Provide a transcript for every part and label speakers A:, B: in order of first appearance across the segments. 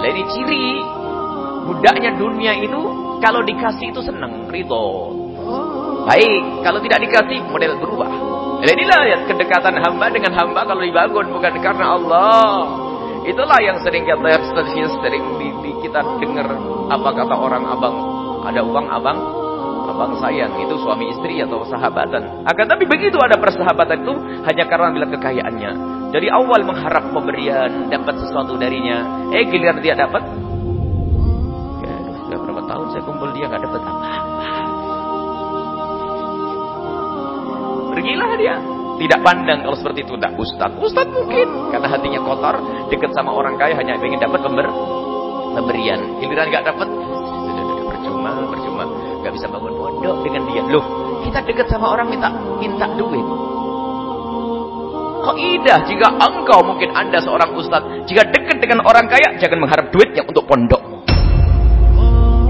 A: Lah ini ciri budaknya dunia itu kalau dikasih itu senang, ridho. Baik, kalau tidak dikasih model berubah. Lah inilah ya kedekatan hamba dengan hamba kalau dibangun bukan karena Allah. Itulah yang sering kita sering di, di, kita dengar apa kata orang abang ada uang abang abang sayang itu suami istri atau sahabatan. Akan tapi begitu ada persahabatan itu hanya karena bila kekayaannya. Dari awal mengharap pemberian dapat sesuatu darinya. Eh giliran dia dapat. Ya, sudah berapa tahun saya kumpul dia nggak dapat apa-apa. Pergilah dia. Tidak pandang kalau seperti itu. Tidak ustad. Ustad mungkin. Karena hatinya kotor. Dekat sama orang kaya hanya ingin dapat pember pemberian. Giliran nggak dapat. Percuma, percuma. Nggak bisa bangun pondok dengan dia. Loh, kita dekat sama orang minta minta duit. Kok indah jika engkau mungkin anda seorang ustad. Jika dekat dengan orang kaya, jangan mengharap duitnya untuk pondokmu.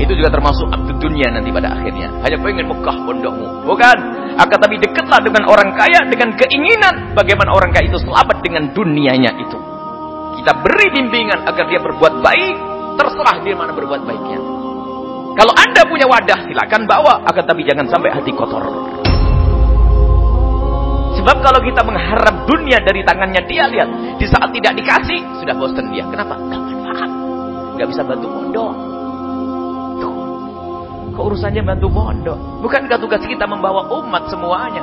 A: Itu juga termasuk abdul dunia nanti pada akhirnya. Hanya pengen Mekah pondokmu. Bukan. Akan tapi dekatlah dengan orang kaya dengan keinginan bagaimana orang kaya itu selamat dengan dunianya itu. Kita beri bimbingan agar dia berbuat baik, terserah dia mana berbuat baiknya. Kalau anda punya wadah, silakan bawa. Akan tapi jangan sampai hati kotor. Sebab kalau kita mengharap dunia dari tangannya dia, lihat. Di saat tidak dikasih, sudah bosan dia. Kenapa? Gak manfaat. Gak bisa bantu pondok. Tuh. Keurusannya bantu pondok. Bukankah tugas kita membawa umat semuanya?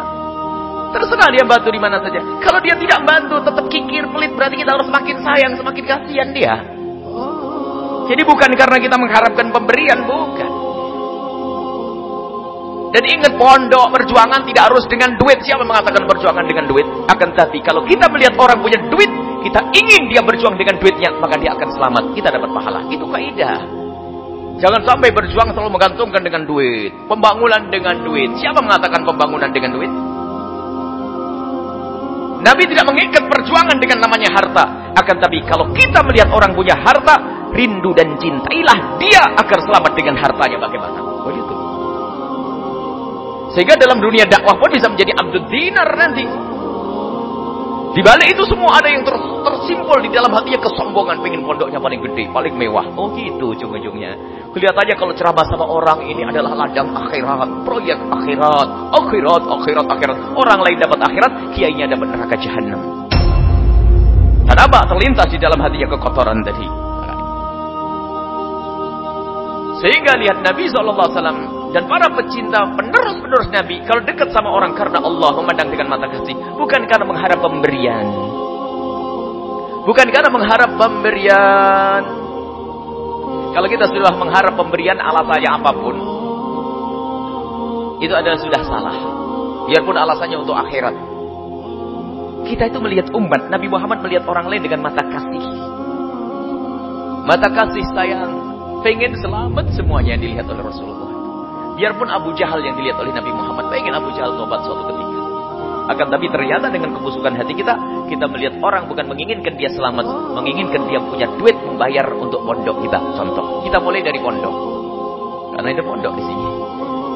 A: Terserah dia bantu di mana saja. Kalau dia tidak bantu, tetap kikir, pelit, berarti kita harus semakin sayang, semakin kasihan dia. Jadi bukan karena kita mengharapkan pemberian, bukan. Dan ingat pondok perjuangan tidak harus dengan duit. Siapa mengatakan perjuangan dengan duit? Akan tapi kalau kita melihat orang punya duit, kita ingin dia berjuang dengan duitnya, maka dia akan selamat. Kita dapat pahala. Itu kaidah. Jangan sampai berjuang selalu menggantungkan dengan duit. Pembangunan dengan duit. Siapa mengatakan pembangunan dengan duit? Nabi tidak mengikat perjuangan dengan namanya harta. Akan tapi kalau kita melihat orang punya harta, rindu dan cintailah dia agar selamat dengan hartanya bagaimana. Begitu. Sehingga dalam dunia dakwah pun bisa menjadi abdul dinar nanti. Di balik itu semua ada yang ter tersimpul di dalam hatinya kesombongan. Pengen pondoknya paling gede, paling mewah. Oh gitu ujung-ujungnya. Kelihatannya kalau ceramah sama orang ini adalah ladang akhirat. Proyek akhirat. Akhirat, akhirat, akhirat. Orang lain dapat akhirat, kiainya dapat neraka jahanam. Kenapa? Terlintas di dalam hatinya kekotoran tadi. Sehingga lihat Nabi SAW dan para pecinta penerus-penerus Nabi kalau dekat sama orang karena Allah memandang dengan mata kasih bukan karena mengharap pemberian. Bukan karena mengharap pemberian. Kalau kita sudah mengharap pemberian alasannya apa pun itu adalah sudah salah. Biarpun alasannya untuk akhirat. Kita itu melihat umat Nabi Muhammad melihat orang lain dengan mata kasih. Mata kasih sayang pengen selamat semuanya yang dilihat oleh Rasulullah Biarpun Abu Jahal yang dilihat oleh Nabi Muhammad, pengen Abu Jahal tobat suatu ketika. Akan tapi ternyata dengan kebusukan hati kita, kita melihat orang bukan menginginkan dia selamat, menginginkan dia punya duit membayar untuk pondok kita. Contoh, kita mulai dari pondok. Karena itu pondok di sini.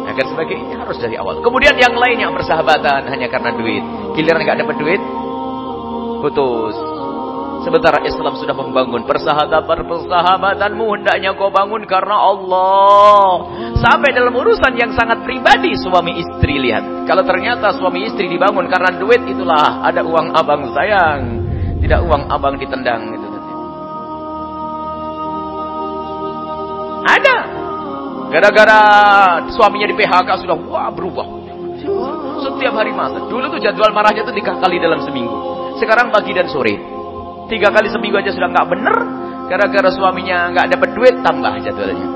A: Akan sebagainya harus dari awal. Kemudian yang lain yang bersahabatan hanya karena duit. Giliran nggak dapat duit, putus. Sementara Islam sudah membangun persahabatan persahabatanmu hendaknya kau bangun karena Allah. Sampai dalam urusan yang sangat pribadi suami istri lihat. Kalau ternyata suami istri dibangun karena duit itulah ada uang abang sayang, tidak uang abang ditendang itu. Ada. Gara-gara suaminya di PHK sudah wah berubah. Setiap hari masa. Dulu tuh jadwal marahnya tuh tiga kali dalam seminggu. Sekarang pagi dan sore. Tiga kali seminggu aja sudah nggak bener. Gara-gara suaminya nggak dapat duit, tambah jadwalnya.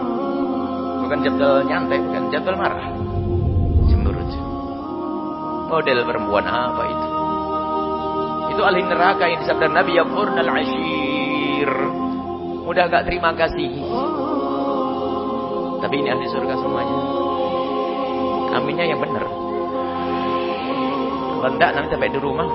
A: Bukan jadwal nyantai, bukan jadwal marah. Cemberut. Model perempuan apa itu? Itu ahli neraka yang disabda Nabi Yaqurnal Ashir. Udah gak terima kasih. Tapi ini ahli surga semuanya. Aminnya yang benar. Kalau nanti sampai di rumah.